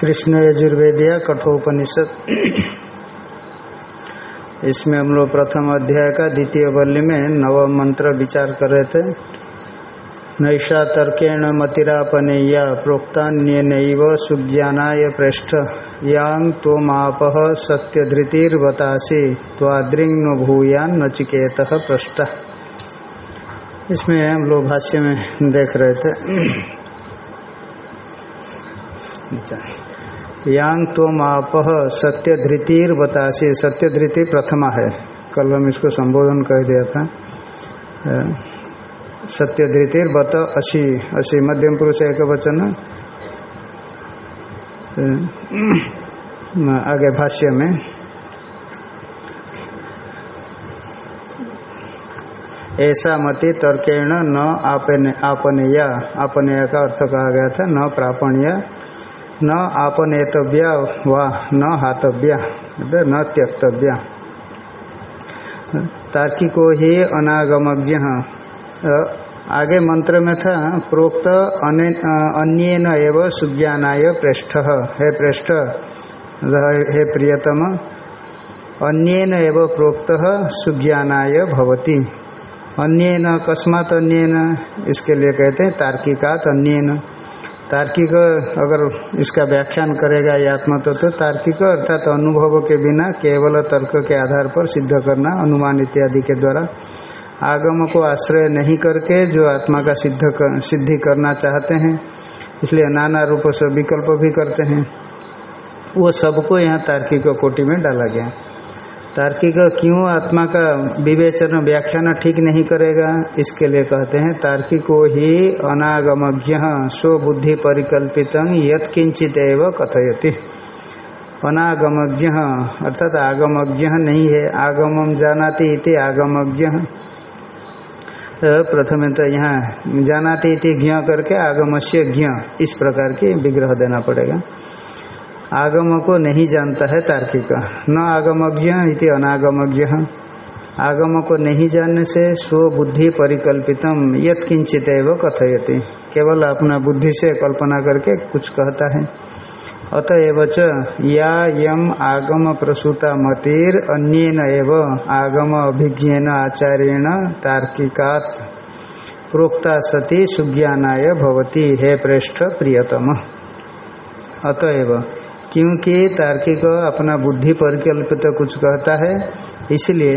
कृष्ण यजुर्वेदिया कठोपनिषद। इसमें हम लोग प्रथम अध्याय का द्वितीय बल्ली में नव मंत्र विचार कर रहे थे। नैषा तर्केण मतिरापनेया प्रोक्तान्यन सुज्ञानाय पृष्ठ यांग तोमाप सत्यधृतिर्वतासी त्वाद्रिंग भूयान नचिकेत पृष्ठ इसमें हम लोग भाष्य में देख रहे थे। यांग तोम सत्य धृतिर बतासी सत्य धृति प्रथमा है। कल हम इसको संबोधन कह दिया था। सत्य धृतिर बत अशी अशी मध्यम पुरुष एक वचन। आगे भाष्य में। ऐसा मति तर्केण न आपने आपनेया। आपनेया का अर्थ कहा गया था। न प्रापणिया। न आपनेतव्या व न हातव्या न त्यक्तव्या। तार्किको ही अनागमज्ञ आगे मंत्र में था, प्रोक्त अन्यन एवं सुज्ञानाय पृष्ठ है पृष्ठ हे प्रियतम, अन्यन एवं प्रोक्त सुज्ञानाय भवती। अन्यन अकस्मात अन्यन, इसके लिए कहते हैं तार्किकात अन्यन। तार्किक अगर इसका व्याख्यान करेगा ये आत्मा तो तार्किक अर्थात तो अनुभव के बिना केवल तर्क के आधार पर सिद्ध करना अनुमान इत्यादि के द्वारा आगम को आश्रय नहीं करके जो आत्मा का सिद्ध कर, सिद्धि करना चाहते हैं इसलिए नाना रूप से विकल्प भी करते हैं। वो सबको यहाँ तार्किक कोटि में डाला गया। तार्किक क्यों आत्मा का विवेचन व्याख्यान ठीक नहीं करेगा? इसके लिए कहते हैं, तार्किको ही अनागमज्ञ स्वबुद्धि परिकल्पित यत्किंचित एवं कथयति। अनागमज्ञ, अर्थात आगमज्ञ नहीं है आगमम जानाति इति आगमज्ञ। प्रथम तो यहाँ जानाति इति ज्ञ करके आगमस्य ज्ञ, इस प्रकार की विग्रह देना पड़ेगा। आगम को नहीं जानता है तार्किक। न आगमज्ञ इति अनागमज्ञ। आगम को नहीं जानने से स्वबुद्धि परिकल्पितम, यत किंचित एवं कथयति। केवल अपना बुद्धि से कल्पना करके कुछ कहता है। अतएव च, या यम आगम प्रसूता मतिर अन्यन एव आगम अभिज्ञेन आचार्येण तार्किकात। प्रोक्ता सती सुज्ञानाय भवती, हे प्रेष्ठ प्रियतम। अतएव क्योंकि तार्किक अपना बुद्धि परिकल्पित तो कुछ कहता है इसलिए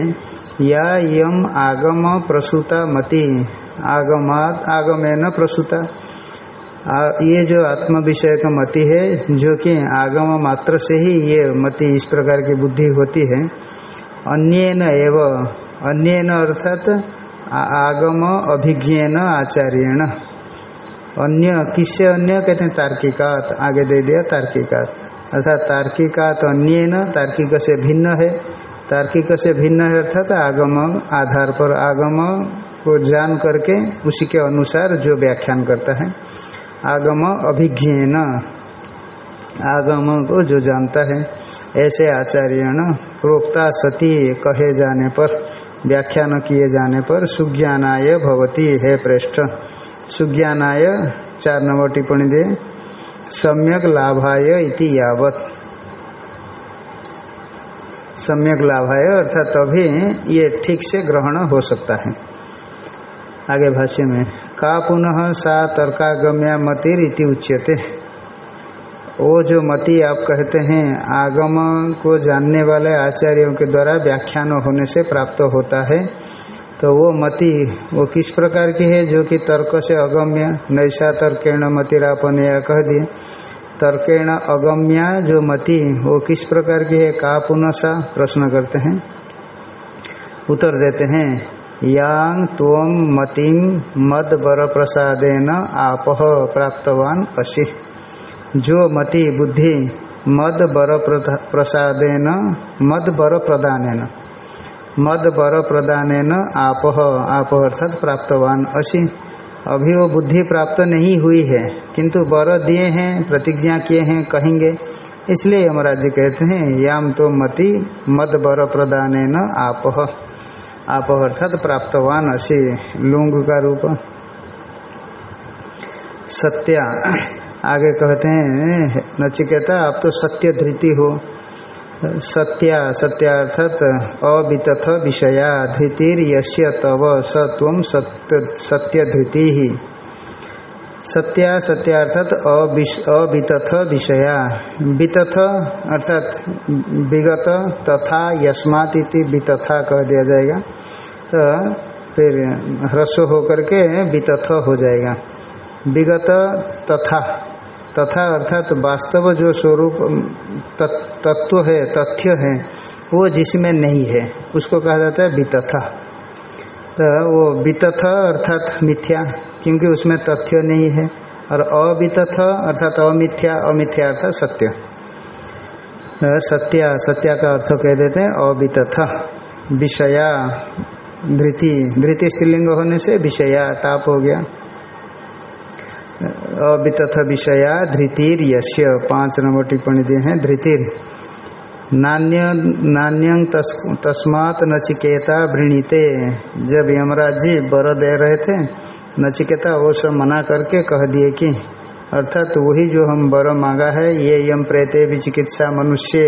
या यम आगम प्रसूता मति आगमात आगमेन प्रसूता। आ, ये जो आत्म विषय का मति है जो कि आगम मात्र से ही ये मति इस प्रकार की बुद्धि होती है अन्यन एव अन्यन अर्थात आगम अभिज्ञन आचार्यण। अन्य किससे अन्य? कहते हैं तार्किकात आगे दे दिया तार्किकात। अर्थात तार्किका तो अन्य न तार्किक से भिन्न है। तार्किक से भिन्न है अर्थात आगम, आधार पर आगम को जान करके उसी के अनुसार जो व्याख्यान करता है। आगम अभिज्ञ न आगम को जो जानता है, ऐसे आचार्य न प्रोक्ता सती कहे जाने पर, व्याख्यान किए जाने पर सुज्ञानाय भवती, है पृष्ठ सुज्ञानाय चार नंबर टिप्पणी दे। सम्यक लाभाय इति यावत। सम्यक लाभाय, अर्थात तभी ये ठीक से ग्रहण हो सकता है। आगे भाष्य में, का पुनः सा तर्कागम्या मतिर इति उच्यते। वो जो मति आप कहते हैं आगम को जानने वाले आचार्यों के द्वारा व्याख्यान होने से प्राप्त होता है। तो वो मति, वो किस प्रकार की है जो कि तर्क से अगम्य, नैसा तर्केण मतिरापन या कह दिए। तर्केण अगम्या जो मति, वो किस प्रकार की है? का पुनः सा प्रश्न करते हैं। उत्तर देते हैं। यांग तोम मतिम मद बर प्रसादेन आप प्राप्तवान असी। जो मति, बुद्धि मद बर प्रसादेन मद बर प्रदान मद बर प्रदान आप आप अर्थात प्राप्तवान। असी अभी वो बुद्धि प्राप्त नहीं हुई है, किंतु बर दिए हैं, प्रतिज्ञा किए हैं, कहेंगे। इसलिए यमराज कहते हैं, याम तो मति मद बर प्रदान न आप। आप अर्थात प्राप्तवान असी लुंग का रूप। सत्या, आगे कहते हैं, नचिकेता, आप तो सत्य धृति हो। सत्या सत्या अर्थात अवितथ विषया धृतिर यश्य तव सत्य सत्य धृति ही सत्या सत्या अर्थात अवितथ विषया। वितथ, अर्थात विगत तथा यस्मात वितथा कह दिया जाएगा। तो फिर ह्रस्व होकर के वितथ हो जाएगा। विगत तथा। तथा अर्थात वास्तव जो स्वरूप तत्व है, तथ्य है, वो जिसमें नहीं है, उसको कहा जाता है वितथा। तो वो वितथ अर्थात मिथ्या, क्योंकि उसमें तथ्य नहीं है, और अवितथ अर्थात अमिथ्या अमिथ्या अर्थात सत्य। सत्या सत्या का अर्थ कह देते हैं अवितथ। विषया, धृति धृति स्त्रीलिंग होने से विषया टाप हो गया। अवितथ विषया धृतिर यश्य पाँच नंबर टिप्पणी दिए हैं धृतिर। नान्य नान्यं तस, तस्मात नचिकेता वृणीते। जब यमराज जी बर दे रहे थे नचिकेता वो सब मना करके कह दिए कि अर्थात वही जो हम बर मांगा है ये यम प्रेते भी चिकित्सा मनुष्य।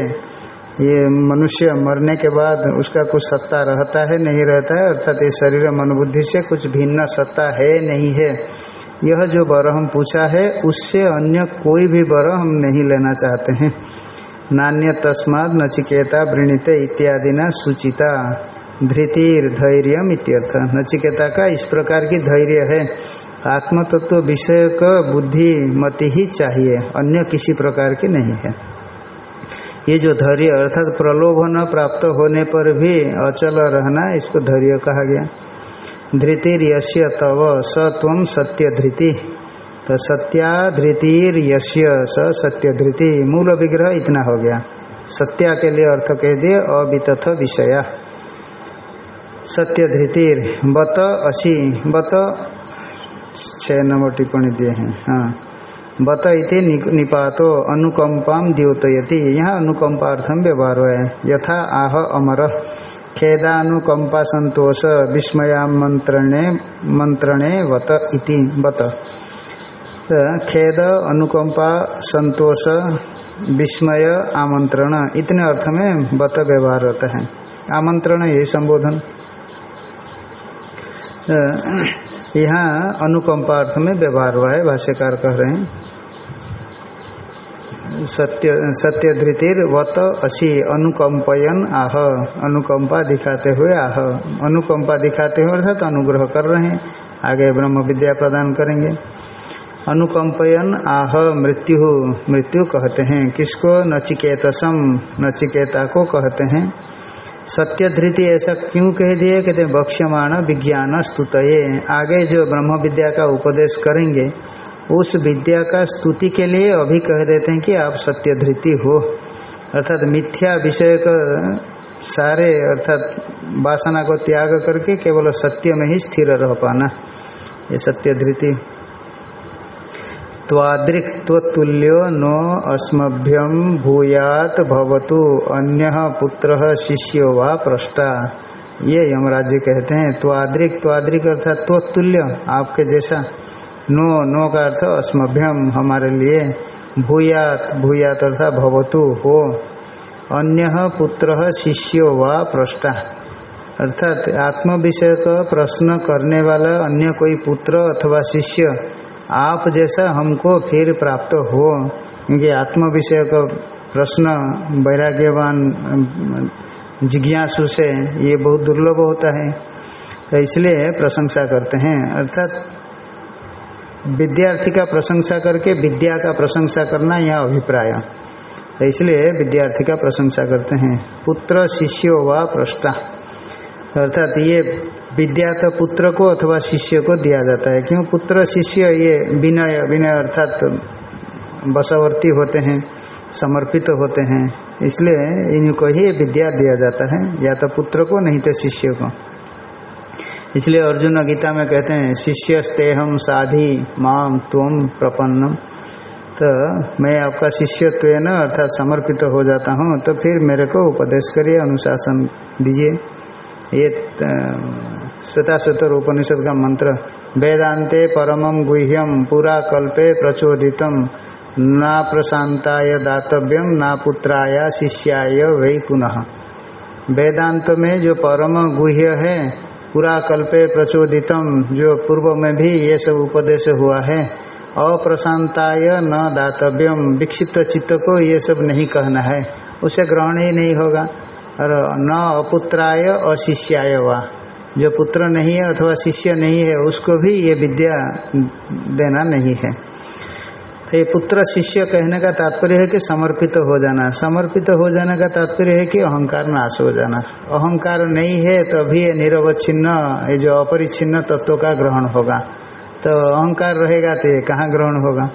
ये मनुष्य मरने के बाद उसका कुछ सत्ता रहता है नहीं रहता है अर्थात ये शरीर मनोबुद्धि से कुछ भिन्न सत्ता है नहीं है। यह जो वर हम पूछा है, उससे अन्य कोई भी वर हम नहीं लेना चाहते हैं। नान्य तस्माद नचिकेता वृणित इत्यादि न सूचिता। धृतिर धैर्य इत्यर्थ। नचिकेता का इस प्रकार की धैर्य है। आत्मतत्व विषय का बुद्धिमति ही चाहिए, अन्य किसी प्रकार की नहीं है। ये जो धैर्य अर्थात प्रलोभन प्राप्त होने पर भी अचल रहना, इसको धैर्य कहा गया। धृतिर्यश्य तव स तम सत्य धृति तो सत्या धृतिर स सत्य धृति मूल विग्रह इतना हो गया। सत्या के लिए अर्थ कह दिए, अवितथ विषया। सत्य धृतिर बत असी, बत छः नंबर टिप्पणी दिए हैं हाँ। बत इति निपातो, अनुकंपा द्योतयति। यहाँ अनुकंपार्थम व्यवहार है। यथा आह अमर। खेदानुकंपा संतोष विस्मया मंत्रणे मंत्रणे वत इति बत खेद अनुकंपा संतोष, विस्मय, आमंत्रण इतने अर्थ में बत व्यवहार होता है। आमंत्रण ये संबोधन। यहाँ अनुकंपा अर्थ में व्यवहार हुआ है, भाष्यकार कह रहे हैं। सत्य सत्य धृतिर वत असी अनुकंपयन आह। अनुकंपा दिखाते हुए आह। अनुकंपा दिखाते हुए अर्थात अनुग्रह कर रहे हैं। आगे ब्रह्म विद्या प्रदान करेंगे। अनुकंपयन आह, मृत्यु मृत्यु कहते हैं। किसको? नचिकेतसम नचिकेता को कहते हैं। सत्य धृति ऐसा क्यों कह दिए? कहते हैं बक्ष्यमाण विज्ञान स्तुत आगे जो ब्रह्म विद्या का उपदेश करेंगे उस विद्या का स्तुति के लिए अभी कह देते हैं कि आप सत्य धृति हो। अर्थात मिथ्या विषय का सारे अर्थात वासना को त्याग करके केवल सत्य में ही स्थिर रह पाना। ये सत्य धृति त्वादृक् त्वतुल्यो नो अस्मभ्यम भूयात भवतु अन्य पुत्र शिष्यो वा प्रष्टा। ये यमराज्य कहते हैं। त्वादृक् त्वादृक् अर्थात त्वतुल्य आपके जैसा। नो नो का अर्थ अस्मभ्यम हमारे लिए। भूयात भूयात अर्थात भवतु, हो। अन्य पुत्र, शिष्यो व प्रष्टा। अर्थात आत्म विषय का प्रश्न करने वाला अन्य कोई पुत्र अथवा शिष्य, आप जैसा हमको फिर प्राप्त हो। क्योंकि आत्म विषय का प्रश्न वैराग्यवान, जिज्ञासु से ये बहुत दुर्लभ होता है। तो इसलिए प्रशंसा करते हैं। अर्थात विद्यार्थी का प्रशंसा करके विद्या का प्रशंसा करना यह अभिप्राय। तो इसलिए विद्यार्थी का प्रशंसा करते हैं। पुत्र शिष्य व प्रष्टा। अर्थात ये विद्या तो पुत्र को अथवा शिष्य को दिया जाता है। क्यों? पुत्र शिष्य ये विनय विनय अर्थात बसवर्ती होते हैं, समर्पित तो होते हैं। इसलिए इनको ही विद्या दिया जाता है। या तो पुत्र को, नहीं तो शिष्य को। इसलिए अर्जुन गीता में कहते हैं शिष्यस्ते हम साधि माम तुम प्रपन्नम। तो मैं आपका शिष्यत्व न अर्थात समर्पित हो जाता हूँ तो फिर मेरे को उपदेश करिए, अनुशासन दीजिए। ये श्वेता श्वेतर उपनिषद का मंत्र, वेदांते परमं गुह्यम पुरा कल्पे प्रचोदितम ना प्रशांताय दातव्यम ना पुत्राय शिष्याय वही पुनः। वेदांत में जो परम गुह्य है पूरा कल्पे प्रचोदितम जो पूर्व में भी ये सब उपदेश हुआ है। अप्रशांताय न दातव्यम विक्षिप्त चित्त को ये सब नहीं कहना है। उसे ग्रहण ही नहीं होगा। और न अपुत्राय अशिष्याय वा। जो पुत्र नहीं है अथवा शिष्य नहीं है, उसको भी ये विद्या देना नहीं है। ये पुत्र, शिष्य, कहने का तात्पर्य है कि समर्पित हो जाना। समर्पित हो जाने का तात्पर्य है कि अहंकार नाश हो जाना। अहंकार नहीं है तभी ये निरवच्छिन्न, ये जो अपरिच्छिन्न तत्व का ग्रहण होगा। तो अहंकार रहेगा तो ये कहाँ ग्रहण होगा?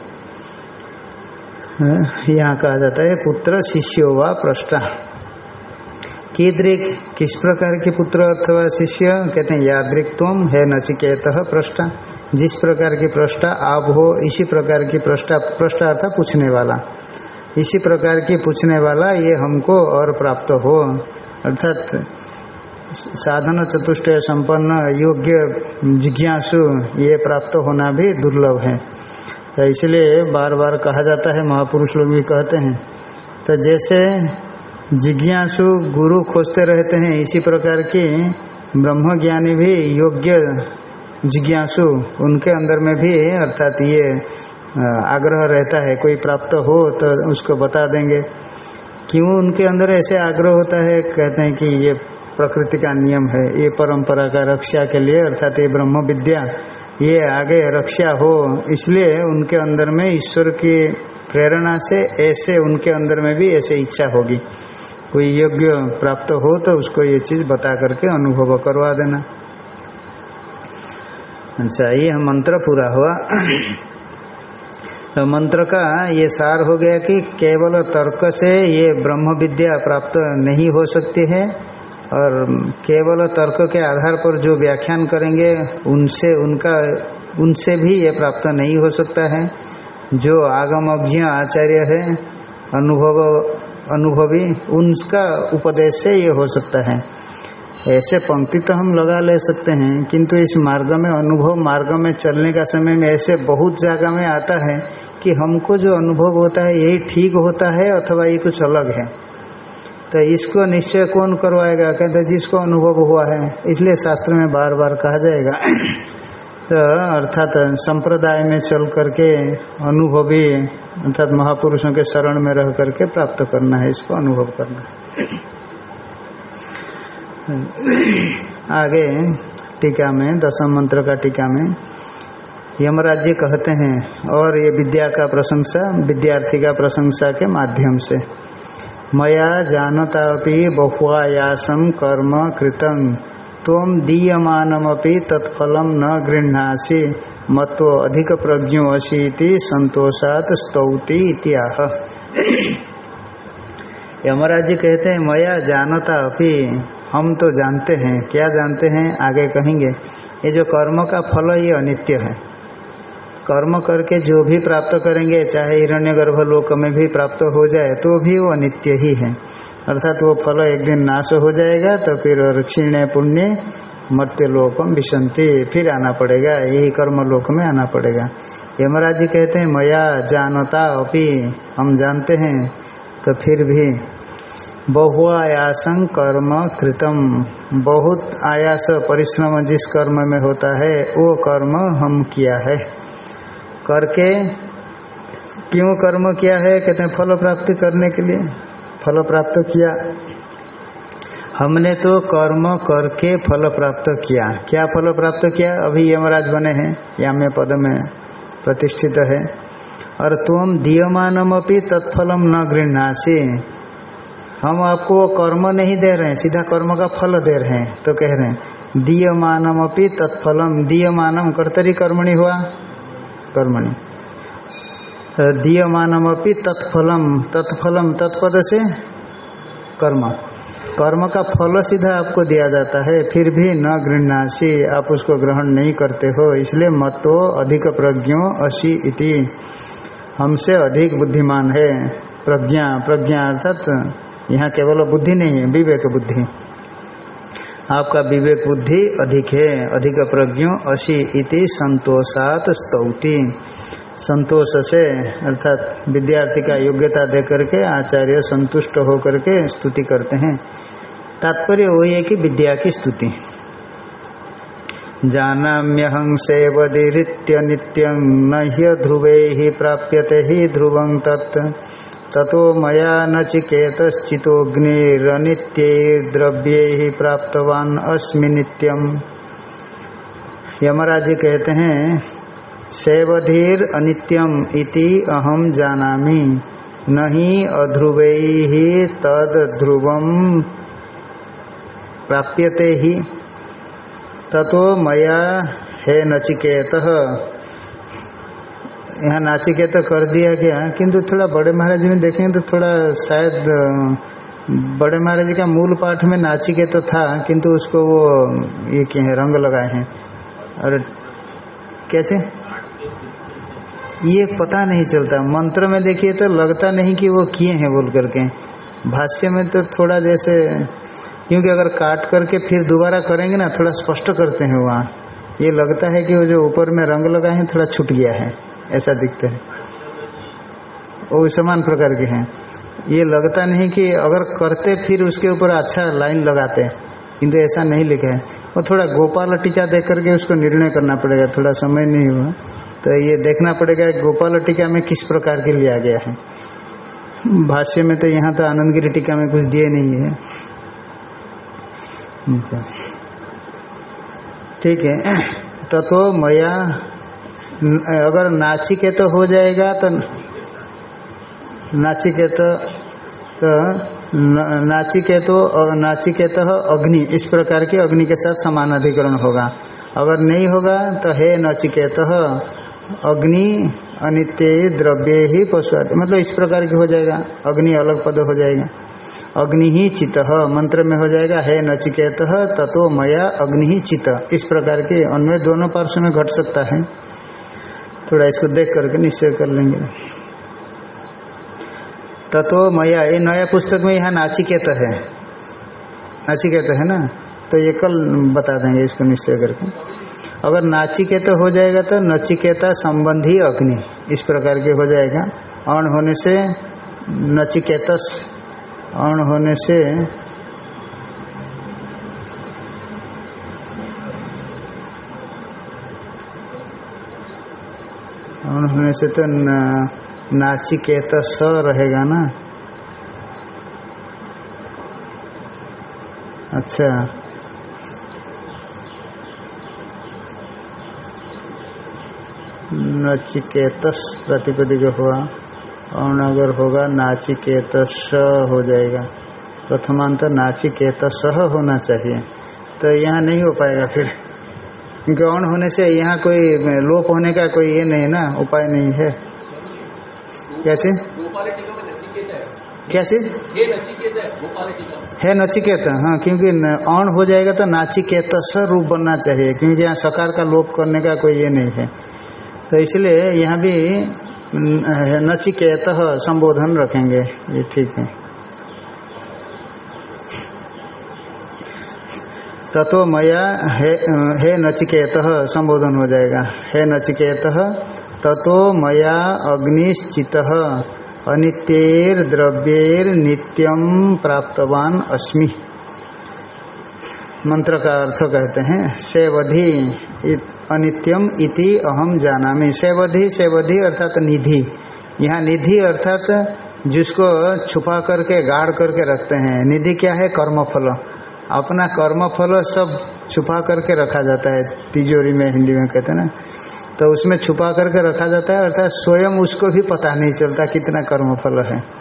यहाँ कहा जाता है, पुत्र, शिष्य व प्रष्टा। कीदृक किस प्रकार के पुत्र अथवा शिष्य? कहते हैं यादृक तुम है नचिकेत प्रष्टा। जिस प्रकार की प्रष्टा, आप हो, इसी प्रकार की प्रष्टा प्रष्टा अर्थात पूछने वाला। इसी प्रकार की पूछने वाला, ये हमको और प्राप्त हो। अर्थात, साधन चतुष्टय संपन्न, योग्य जिज्ञासु, ये प्राप्त होना भी दुर्लभ है। तो इसलिए बार बार कहा जाता है, महापुरुष लोग भी कहते हैं। तो जैसे जिज्ञासु गुरु खोजते रहते हैं। इसी प्रकार की ब्रह्मज्ञानी भी योग्य जिज्ञासु उनके अंदर में भी, अर्थात ये आग्रह रहता है, कोई प्राप्त हो तो उसको बता देंगे। क्यों उनके अंदर ऐसे आग्रह होता है? कहते हैं कि ये प्रकृति का नियम है, ये परंपरा का रक्षा के लिए, अर्थात ये ब्रह्म विद्या ये आगे रक्षा हो। इसलिए उनके अंदर में ईश्वर की प्रेरणा से ऐसे उनके अंदर में भी ऐसे इच्छा होगी। कोई योग्य प्राप्त हो तो उसको ये चीज़ बता करके अनुभव करवा देना। अच्छा ये मंत्र पूरा हुआ। तो मंत्र का ये सार हो गया कि केवल तर्क से ये ब्रह्म विद्या प्राप्त नहीं हो सकती है और केवल तर्क के आधार पर जो व्याख्यान करेंगे, उनसे, उनका, उनसे भी ये प्राप्त नहीं हो सकता है। जो आगमज्ञ आचार्य है, अनुभव अनुभवी, उनका उपदेश से ये हो सकता है। ऐसे पंक्ति तो हम लगा ले सकते हैं, किंतु इस मार्ग में, अनुभव मार्ग में चलने का समय में ऐसे बहुत जगह में आता है कि हमको जो अनुभव होता है, यही ठीक होता है अथवा ये कुछ अलग है। तो इसको निश्चय कौन करवाएगा? कहते जिसको अनुभव हुआ है। इसलिए शास्त्र में बार बार कहा जाएगा। तो अर्थात संप्रदाय में चल करके अनुभवी, अर्थात महापुरुषों के शरण में रह करके प्राप्त करना है, इसको अनुभव करना है। आगे टीका में, दसम मंत्र का टीका में यमराज जी कहते हैं, और ये विद्या का प्रशंसा, विद्यार्थी का प्रशंसा के माध्यम से। मया जानतापि बहुआयासम कर्म कृतं तम दीयमानमपि तत्फलम न गृहणासी। मत्व अधिक प्रज्ञो असी संतोषात स्तौति इत्याह। यमराज जी कहते हैं, मया जानता अभी हम तो जानते हैं। क्या जानते हैं? आगे कहेंगे। ये जो कर्म का फल, ये अनित्य है। कर्म करके जो भी प्राप्त करेंगे, चाहे हिरण्य गर्भ लोक में भी प्राप्त हो जाए तो भी वो अनित्य ही है। अर्थात वो फल एक दिन नाश हो जाएगा तो फिर क्षीण पुण्य मर्त्य लोकम विसंति फिर आना पड़ेगा, यही कर्म लोक में आना पड़ेगा। यमराज जी कहते हैं, मया जानता अपि, हम जानते हैं तो फिर भी बहुआयासं कर्म कृतम। बहुत आयास, परिश्रम जिस कर्म में होता है, वो कर्म हम किया है। करके क्यों कर्म किया है? कहते हैं, फल प्राप्ति करने के लिए। फल प्राप्त किया। हमने तो कर्म करके फल प्राप्त किया। क्या फल प्राप्त किया? अभी यमराज बने हैं, याम्य पद में प्रतिष्ठित है। और तुम दीयमानम अपनी तत्फलम न गृहणासी। हम आपको कर्म नहीं दे रहे हैं, सीधा कर्म का फल दे रहे हैं तो कह रहे हैं, दीयमानम अपनी तत्फलम, दीयमानम कर्तरी कर्मणि हुआ। कर्मणि। तो दीयमानम तत्फलम तत्फलम तत्पद से कर्म। कर्म का फल सीधा आपको दिया जाता है, फिर भी न गृहणासी, आप उसको ग्रहण नहीं करते हो, इसलिए मतो अधिक प्रज्ञो असी इति। हमसे अधिक बुद्धिमान है प्रज्ञा। प्रज्ञा अर्थात यहाँ केवल बुद्धि नहीं है, विवेक बुद्धि। आपका विवेक बुद्धि अधिक है, अधिक प्रज्ञो असी इति, संतोषात स्तौति। संतोष से अर्थात विद्यार्थी का योग्यता दे करके, आचार्य संतुष्ट होकर के स्तुति करते हैं। तात्पर्य वही है कि विद्या की स्तुति। जानाम्यहं सेवदीरित्य नित्यं, न ह्यध्रुवे हि प्राप्यते हि ध्रुवं तत्। ततो मया नचिकेतश्चितोऽग्निरनित्यैर्द्रव्यैः प्राप्तवान् अस्मि नित्यम्। यमराज कहते हैं सेवधीर अनित्यम इति अहम जानामि। नहीं अध्रुवै तद ध्रुवम प्राप्यते ही। ततो मया हे नचिकेत। यहाँ नाचिकेत कर दिया गया, किंतु थोड़ा बड़े महाराज में देखेंगे तो थोड़ा शायद, बड़े महाराज का मूल पाठ में नाचिकेत तो था, किंतु उसको वो, ये क्या है, रंग लगाए हैं। और कैसे ये पता नहीं चलता। मंत्र में देखिए तो लगता नहीं कि वो किए हैं बोल करके। भाष्य में तो थोड़ा जैसे, क्योंकि अगर काट करके फिर दोबारा करेंगे ना, थोड़ा स्पष्ट करते हैं वहाँ। ये लगता है कि वो जो ऊपर में रंग लगाए हैं, थोड़ा छूट गया है। ऐसा दिखता है। वो समान प्रकार के हैं। ये लगता नहीं कि अगर करते फिर उसके ऊपर अच्छा लाइन लगाते। किंतु ऐसा नहीं लिखा है। वो थोड़ा गोपाल टीका देख करके उसको निर्णय करना पड़ेगा। थोड़ा समय नहीं हुआ। तो ये देखना पड़ेगा गोपाल टीका में किस प्रकार के लिया गया है। भाष्य में तो यहाँ तो आनंदगिरी टीका में कुछ दिए नहीं है। अच्छा। ठीक है। तो तो मया, अगर नाचिके तो हो जाएगा तो नाचिके तो तो नाचिके तो नाचिके तो अग्नि, इस प्रकार के अग्नि के साथ समान अधिकरण होगा। अगर नहीं होगा तो हे नचिकेत अग्नि अनित्य द्रव्य ही पशु आदि मतलब इस प्रकार की हो जाएगा। अग्नि अलग पद हो जाएगा। अग्नि ही चित मंत्र में हो जाएगा, हे नचिकेत, ततो मया अग्नि ही चित इस प्रकार के अन्वय दोनों पार्श्व में घट सकता है। थोड़ा इसको देख करके निश्चय कर लेंगे। ततो मया, ये नया पुस्तक में यहाँ नाचिकेत है। नाचिकेत है ना? तो ये कल बता देंगे इसको निश्चय करके। अगर नाचिकेत हो जाएगा तो नचिकेता संबंधी अग्नि इस प्रकार के हो जाएगा। अण होने से नचिकेतस, अण होने से अण होने से तो नाचिकेत स रहेगा ना? अच्छा। नचिकेतस प्रतिपदी जो हुआ। अण अगर होगा नाचिकेत हो जाएगा। प्रथमांत नाचिकेत होना चाहिए। तो यहाँ नहीं हो पाएगा फिर। अण होने से यहाँ कोई लोप होने का कोई ये नहीं ना, उपाय नहीं है। कैसे कैसे है नचिकेत। हाँ क्योंकि अण हो जाएगा तो नाचिकेत रूप बनना चाहिए। क्योंकि यहाँ सकार का लोप करने का कोई ये नहीं है। तो इसलिए यहाँ भी नचिकेत संबोधन रखेंगे। ये ठीक है। तत्व मया, हे, है नचिकेत संबोधन हो जाएगा। हे नचिकेत ततो मया अग्निश्चित अनित्येर द्रव्येर नित्यम प्राप्तवान अस्मि। मंत्र का अर्थ कहते हैं, सेवधि अनित्यम इति अहम जाना जानामि। सेवधि सेवधि अर्थात निधि। यहाँ निधि अर्थात जिसको छुपा करके, गाड़ करके रखते हैं। निधि क्या है? कर्मफल। अपना कर्मफल सब छुपा करके रखा जाता है। तिजोरी में, हिंदी में कहते हैं ना। तो उसमें छुपा करके रखा जाता है, अर्थात स्वयं उसको भी पता नहीं चलता कितना कर्मफल है।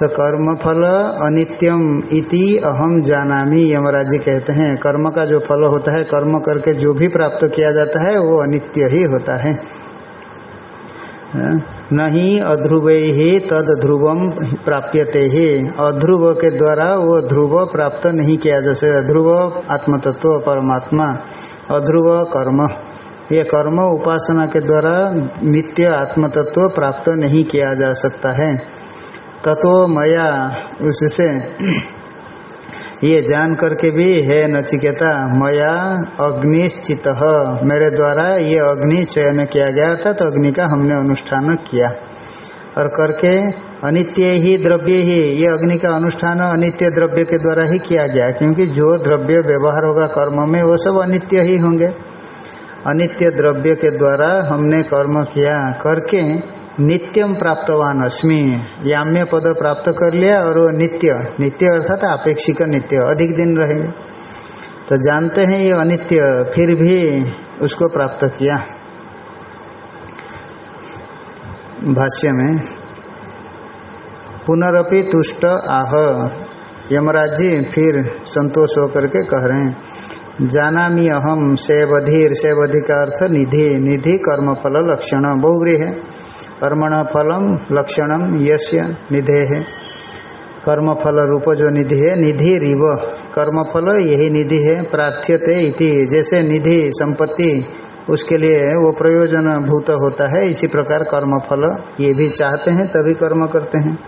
तो कर्म फल अनित्यम इति अहम जानामी यमराज जी कहते हैं, कर्म का जो फल होता है, कर्म करके जो भी प्राप्त किया जाता है, वो अनित्य ही होता है। नहीं अध्रुव ही तद ध्रुवम प्राप्यते ही। अध्रुव के द्वारा वो ध्रुव प्राप्त नहीं किया जा सकता। ध्रुव आत्मतत्व, परमात्मा। अध्रुव कर्म। ये कर्म उपासना के द्वारा नित्य आत्मतत्व प्राप्त नहीं किया जा सकता है। ततो मया उससे ये जान करके भी है नचिकेता, मया अग्निश्चित। मेरे द्वारा ये अग्नि चयन किया गया अर्थात तो अग्नि का हमने अनुष्ठान किया। और करके अनित्य ही द्रव्य ही, ये अग्नि का अनुष्ठान अनित्य द्रव्य के द्वारा ही किया गया, क्योंकि जो द्रव्य व्यवहार होगा कर्म में, वो सब अनित्य ही होंगे। अनित्य द्रव्य के द्वारा हमने कर्म किया। करके नित्यम प्राप्तवान अस्मि। याम्य पद प्राप्त कर लिया और वो नित्य। नित्य अर्थात अपेक्षिक नित्य। अधिक दिन रहेंगे। तो जानते हैं ये अनित्य, फिर भी उसको प्राप्त किया। भाष्य में, पुनरपि तुष्ट आह। यमराज जी फिर संतोष होकर के कह रहे हैं, जानामी अहम सेवधीर सेवधि का अर्थ निधि। निधि कर्मफल लक्षण। बहुग्री है कर्मण फलम लक्षणम यश्य निधे। है कर्मफल रूप जो निधि है, निधि रिव। कर्मफल यही निधि है, प्रार्थ्यते इति। जैसे निधि, संपत्ति, उसके लिए वो प्रयोजन भूत होता है, इसी प्रकार कर्मफल ये भी चाहते हैं, तभी कर्म करते हैं।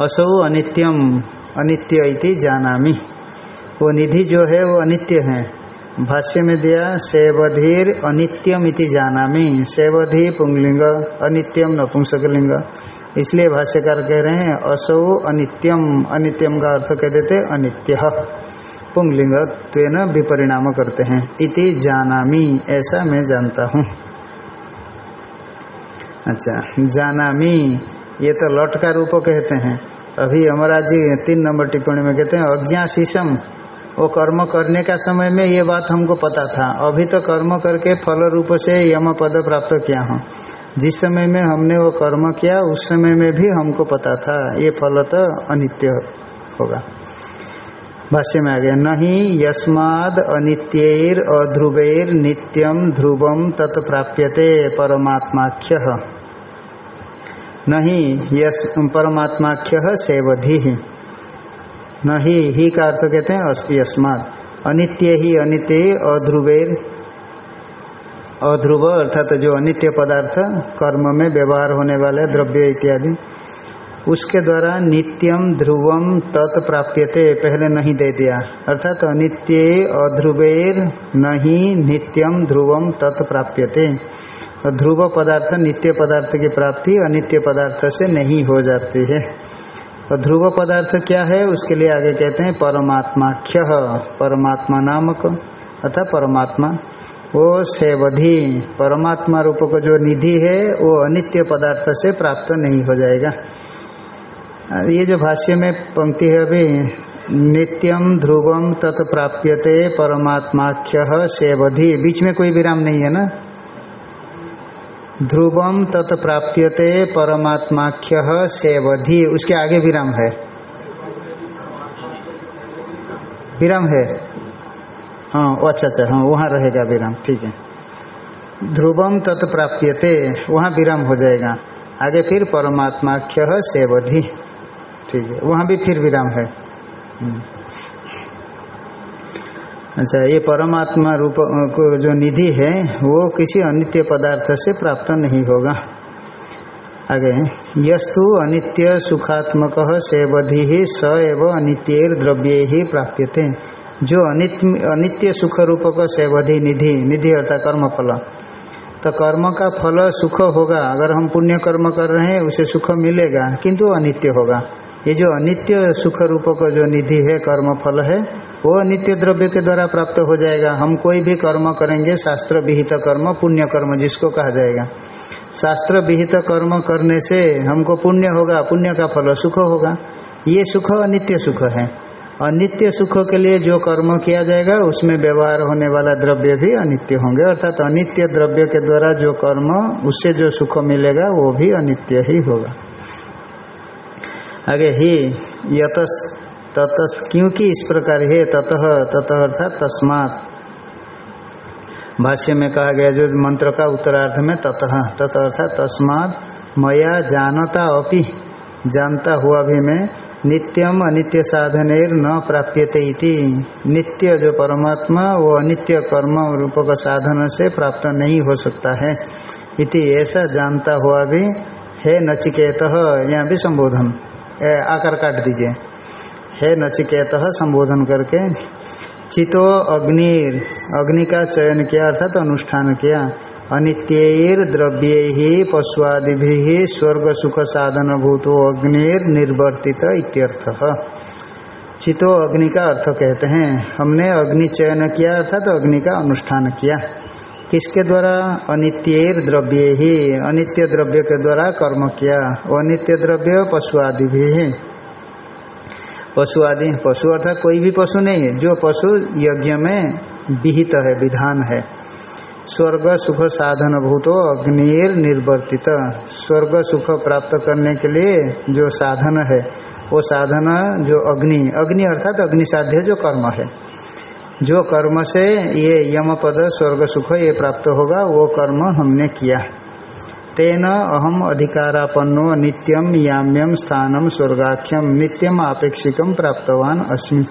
असौ अनित्यम, अनित्य इति जानामी। वो निधि जो है, वो अनित्य है। भाष्य में दिया सेवधीर अनित्यम इति जानामी। सेवधि पुंगलिंग अनित्यम नपुंसकलिंग इसलिए भाष्यकार कह रहे हैं, असौ अनित्यम अनित्यम का अर्थ कह देते अनित्य। पुंगलिंग तेन विपरिणाम करते हैं। इति जानामी, ऐसा मैं जानता हूँ। अच्छा जानामी, ये तो लट का रूप कहते हैं। अभी हमारा जी तीन नंबर टिप्पणी में कहते हैं अज्ञा शीशम वो कर्म करने का समय में ये बात हमको पता था। अभी तो कर्म करके फल रूप से यम पद प्राप्त किया हूँ। जिस समय में हमने वो कर्म किया, उस समय में भी हमको पता था, ये फल तो अनित्य होगा। भाष्य में आ गया, नहीं यस्माद अनित्यैर अध्रुवैर नित्यम ध्रुवम तत्प्राप्यते परमात्माख्य। नहीं यस, परमात्माख्य सेवधि। नहीं ही ही का अर्थ कहते हैं? यस्मात। अनित्य ही, अनित्य अध्रुवेर, अध्रुव, अर्थात जो अनित्य पदार्थ, कर्म में व्यवहार होने वाले द्रव्य इत्यादि, उसके द्वारा नित्यम ध्रुवम तत्प्राप्यते पहले नहीं दे दिया। अर्थात अनित्य, अध्रुवेर नहीं नित्यम ध्रुवम तत्प्राप्यते तो ध्रुव पदार्थ नित्य पदार्थ की प्राप्ति, अनित्य पदार्थ से नहीं हो जाती है। और ध्रुव पदार्थ क्या है, उसके लिए आगे कहते हैं, परमात्माख्य, परमात्मा नामक अथा परमात्मा। वो सेवधि, परमात्मा रूप को जो निधि है, वो अनित्य पदार्थ से प्राप्त नहीं हो जाएगा। ये जो भाष्य में पंक्ति है अभी, नित्यम ध्रुवम तत्प्राप्यते परमात्माख्य सेवधि, बीच में कोई विराम नहीं है ना? ध्रुवम तत्प्राप्यते परमात्माख्य सेवधि। उसके आगे विराम है। विराम है? हाँ अच्छा अच्छा हाँ वहाँ रहेगा विराम, ठीक है। ध्रुवम तत्प्राप्यते वहाँ विराम हो जाएगा। आगे फिर परमात्माख्य सेवधि, ठीक है। वहाँ भी फिर विराम है। हम्म। अच्छा ये परमात्मा रूप को जो निधि है, वो किसी अनित्य पदार्थ से प्राप्त नहीं होगा। आगे, यस्तु अनित्य सुखात्मक सेवधि ही स एव अनित्य द्रव्य ही प्राप्यते। जो अनित्य अनित्य सुख रूप का सेवधि निधि निधि अर्थात कर्म फल तो कर्म का फल सुख होगा, अगर हम पुण्य कर्म कर रहे हैं, उसे सुख मिलेगा, किंतु अनित्य होगा। ये जो अनित्य सुख रूप का जो निधि है कर्म फल है वो नित्य द्रव्य के द्वारा प्राप्त हो जाएगा। हम कोई भी कर्म करेंगे शास्त्र विहित कर्म पुण्य कर्म जिसको कहा जाएगा। शास्त्र विहित कर्म करने से हमको पुण्य होगा, पुण्य का फल सुख होगा। ये सुख अनित्य सुख है। अनित्य सुख के लिए जो कर्म किया जाएगा, उसमें व्यवहार होने वाला द्रव्य भी अनित्य होंगे। अर्थात अनित्य द्रव्य के द्वारा जो कर्म, उससे जो सुख मिलेगा, वो भी अनित्य ही होगा। आगे ही, यतस ततस, क्योंकि इस प्रकार है ततः ततः अर्थात तस्मात। भाष्य में कहा गया, जो मंत्र का उत्तरार्ध में ततः ततः अर्थात तस्मात, मया जानता अपि, जानता हुआ भी मैं, नित्यम अनित्य साधनेर न प्राप्यते इति। नित्य जो परमात्मा, वो अनित्य कर्म रूप का साधन से प्राप्त नहीं हो सकता है। इति ऐसा जानता हुआ भी, है नचिकेत, यहाँ भी संबोधन। आकर काट दीजिए। है नचिकेत संबोधन करके, चितो अग्निर अग्नि का चयन किया, अर्थात तो अनुष्ठान किया। अनित्यर द्रव्य ही पशुआदि भी स्वर्ग सुख साधन भूतो अग्निर निर्वर्तित इत्यर्थ। चितो अग्नि का अर्थ कहते हैं, हमने अग्नि चयन किया, अर्थात तो अग्नि का अनुष्ठान किया। किसके द्वारा? अनित्य द्रव्य ही अनित्य द्रव्य के द्वारा कर्म किया। अनित्य द्रव्य पशु आदि भी है पशु आदि पशु अर्थात कोई भी पशु नहीं है। जो पशु यज्ञ में विहित है, विधान है। स्वर्ग सुख साधन भूतो अग्निर निर्वर्तित। स्वर्ग सुख प्राप्त करने के लिए जो साधन है, वो साधन जो अग्नि अग्नि अर्थात अग्नि साध्य जो कर्म है। जो कर्म से ये यम पद स्वर्ग सुख ये प्राप्त होगा, वो कर्म हमने किया तेन अहम अधिकारापन्नो नित्यम याम्यम स्थानम स्वर्गाख्यम नित्यम आपेक्षिकम प्राप्तवान अस्मि।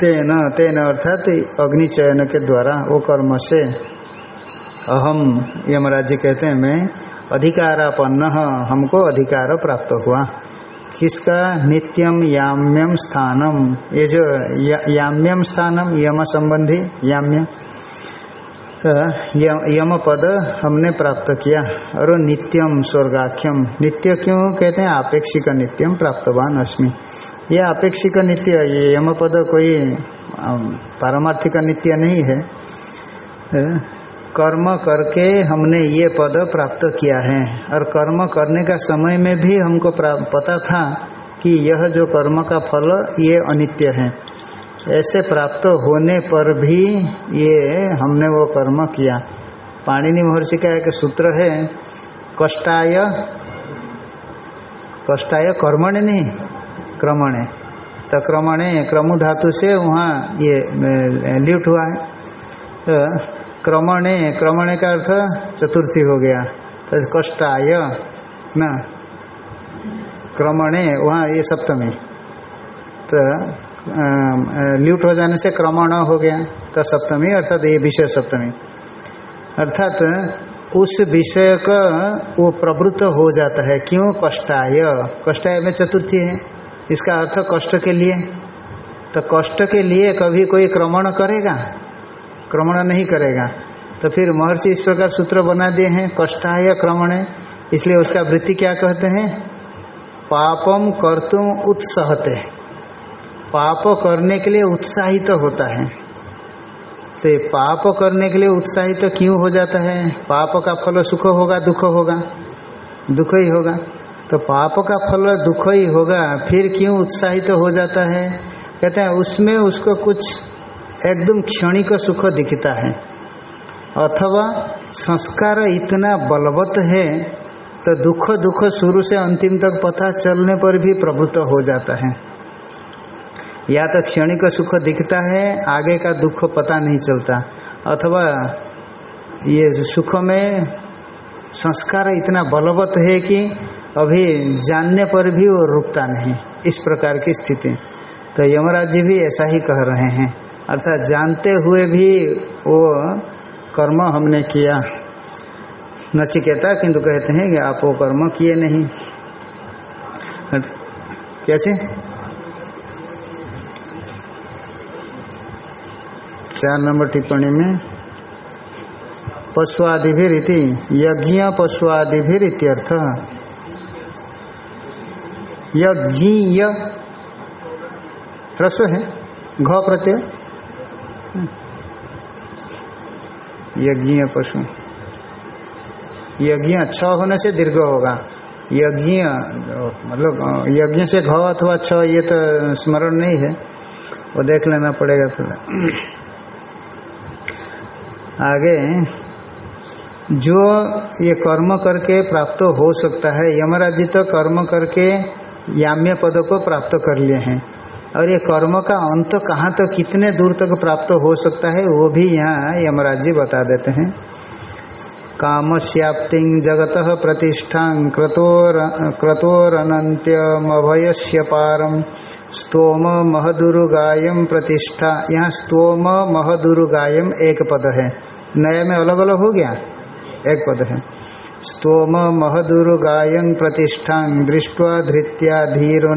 तेन तेन अर्थात अग्नि चयन के द्वारा वो कर्म से अहम यमराज्य कहते हैं मैं अधिकारापन्न हमको अधिकार प्राप्त हुआ। किसका? नित्यम याम्यम स्थानम ये जो या, याम्यम स्थानम यम संबंधी याम्य यम पद हमने प्राप्त किया और नित्यम स्वर्गाख्यम। नित्य क्यों कहते हैं? आपेक्षिक नित्यम प्राप्तवान अस्मि। यह आपेक्षिक नित्य, ये यम पद कोई पारमार्थिक नित्य नहीं है। कर्म करके हमने ये पद प्राप्त किया है। और कर्म करने का समय में भी हमको पता था कि यह जो कर्म का फल, ये अनित्य है। ऐसे प्राप्त होने पर भी ये हमने वो कर्म किया। पाणिनि महर्षि का एक सूत्र है, कष्टाय कष्टाय कर्मण नहीं क्रमणे। तो क्रमणे, क्रमु धातु से वहाँ ये ल्यूट हुआ है। तो क्रमणे क्रमणे का अर्थ चतुर्थी हो गया। तो कष्टाय, ना, क्रमणे, वहाँ ये सप्तमी। तो ल्यूट हो जाने से क्रमण हो गया तो सप्तमी अर्थात ये विषय सप्तमी। अर्थात उस विषय का वो प्रवृत्त हो जाता है, क्यों? कष्टाय। कष्टाय में चतुर्थी है। इसका अर्थ कष्ट के लिए। तो कष्ट के लिए कभी कोई क्रमण करेगा? क्रमण नहीं करेगा। तो फिर महर्षि इस प्रकार सूत्र बना दिए हैं, कष्टाय क्रमण। इसलिए उसका वृत्ति क्या कहते हैं? पापम कर्तुम उत्साहते। पाप करने के लिए उत्साहित तो होता है। तो पाप करने के लिए उत्साहित तो क्यों हो जाता है? पाप का फल सुख होगा, दुख होगा? दुख ही होगा। तो पाप का फल, दुख ही होगा, फिर क्यों उत्साहित तो हो जाता है? कहते हैं, उसमें उसको कुछ एकदम क्षणिक सुख दिखता है। अथवा संस्कार इतना बलवत है तो दुख दुख शुरू से अंतिम तक पता चलने पर भी प्रवृत्त हो जाता है। या तो क्षणिक सुख दिखता है, आगे का दुख पता नहीं चलता। अथवा ये सुख में संस्कार इतना बलवत है कि अभी जानने पर भी वो रुकता नहीं, इस प्रकार की स्थिति। तो यमराज जी भी ऐसा ही कह रहे हैं। अर्थात जानते हुए भी वो कर्म हमने किया। नचिकेता किंतु कहते हैं कि आप वो कर्म किए नहीं। कैसे चार नंबर टिप्पणी में, पशुआदिभिरीति, यज्ञ पशुआदिभिरीत्यर्थ। यज्ञ ह्रस्व है, घ प्रत्यय। यज्ञ पशु। यज्ञ छ होने से दीर्घ होगा। यज्ञ मतलब यज्ञ से घ अथवा छ, ये तो स्मरण नहीं है। वो देख लेना पड़ेगा थोड़ा। आगे, जो ये कर्म करके प्राप्त हो सकता है यमराज तो कर्म करके याम्य पद को प्राप्त कर लिए हैं। और ये कर्म का अंत कहाँ तक तो कितने दूर तक प्राप्त हो सकता है, वो भी यहाँ यमराज जी बता देते हैं। काम कामस्याप्ति जगत प्रतिष्ठा, क्रतोर क्रतोरनंत्यमभयस्य पारम। स्तोम महदुरुगायम प्रतिष्ठा। यहाँ स्तोम महदुरुगायम एक पद है। नए में अलग अलग हो गया? एक पद है। स्तोम महदुर्गायं प्रतिष्ठा। दृष्ट्वा धृत्या धीरो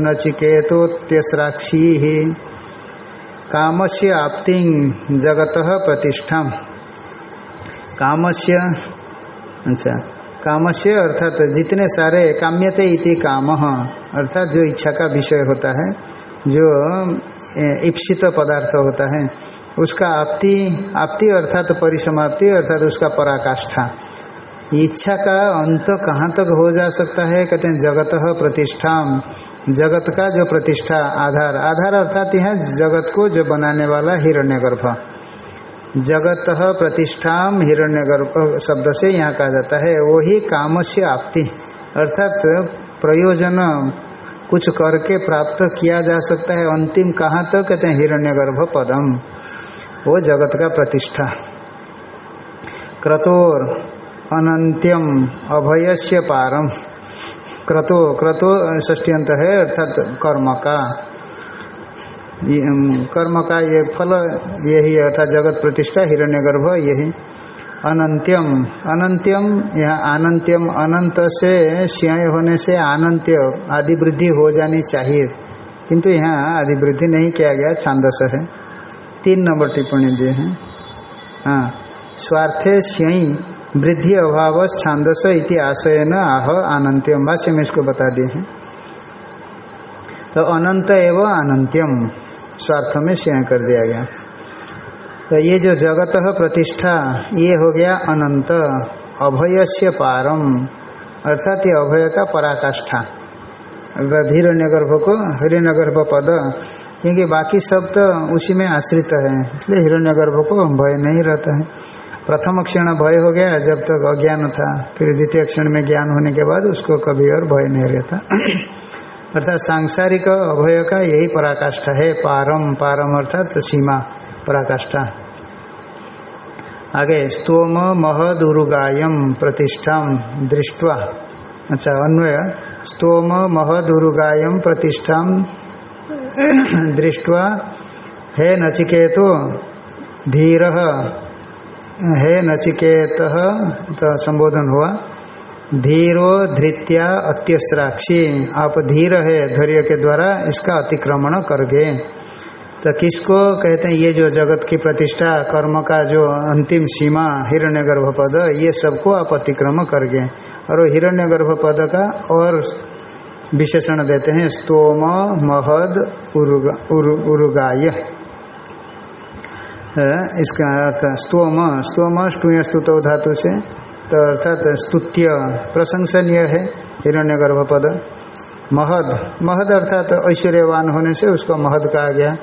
काम से आप्ति जगत प्रतिष्ठा काम से अच्छा काम से अर्थात जितने सारे काम्यते इति काम, अर्थात जो इच्छा का विषय होता है जो ईप्सित पदार्थ होता है, उसका आपति आपति अर्थात तो परिसमाप्ति अर्थात उसका पराकाष्ठा। इच्छा का अंत कहाँ तक हो जा सकता है? कहते हैं, जगत प्रतिष्ठा जगत का जो प्रतिष्ठा, आधार। आधार अर्थात यह जगत को जो बनाने वाला हिरण्यगर्भ। जगत प्रतिष्ठा हिरण्यगर्भ शब्द से यहाँ कहा जाता है, वही काम से आपति। अर्थात प्रयोजन कुछ करके प्राप्त किया जा सकता है। अंतिम कहाँ तक? तो कहते हैं, हिरण्यगर्भ पदम। वो जगत का प्रतिष्ठा। क्रतोर अनंत्यम अभयस्य पारम। क्रतो क्रतो षष्ट्यंत है, अर्थात कर्म का। कर्म का ये फल यही अर्थात जगत प्रतिष्ठा, हिरण्यगर्भ, यही। अनंत्यम। अनंत्यम, यहाँ अनंत्यम अनंत से स्वयं होने से अनंत्य आदि वृद्धि हो जानी चाहिए। किंतु यहाँ आदि वृद्धि नहीं किया गया, छांदस है। तीन नंबर टिप्पणी दिए हैं। हाँ स्वार्थे स्वयं वृद्धि अभाव छांदस इति आशय न आह अनंत्यम भाष्य में इसको बता दिए हैं। तो अनंत एवं अनंत्यम, स्वार्थ में स्वयं कर दिया गया। तो ये जो जगत प्रतिष्ठा, ये हो गया अनंत अभय से पारम, अर्थात ये अभय का पराकाष्ठा। अर्थात हिरण्यगर्भ को हिरण्यगर्भ पद, क्योंकि बाकी सब तो उसी में आश्रित है, इसलिए हिरण्यगर्भ को भय नहीं रहता है। प्रथम क्षण भय हो गया, जब तक अज्ञान था, फिर द्वितीय क्षण में ज्ञान होने के बाद उसको कभी और भय नहीं रहता। अर्थात सांसारिक अभय का यही पराकाष्ठा है, पारम पारम अर्थात सीमा पराकाष्ठा। आगे, स्तोम महदुरुगायम प्रतिष्ठा दृष्टवा। अच्छा अन्वय, स्तोम महदुरुगायम प्रतिष्ठा दृष्टवा, हे नचिकेतो, धीर, हे नचिकेत तो संबोधन हुआ, धीरो धृत्या अत्यस्राक्षी, आप धीर है, धैर्य के द्वारा इसका अतिक्रमण कर गए तो किसको कहते हैं ये जो जगत की प्रतिष्ठा कर्म का जो अंतिम सीमा हिरण्यगर्भ पद ये सबको आप अतिक्रम कर गए और वो हिरण्यगर्भ पद का और विशेषण देते हैं स्तोम महद उरुगा, उर, उरुगाय। इसका अर्थ स्तोम स्तोम स्तूय स्तुत धातु से तो अर्थात स्तुत्य प्रशंसनीय है हिरण्यगर्भ पद महद महद अर्थात ऐश्वर्यवान होने से उसको महद कहा गया।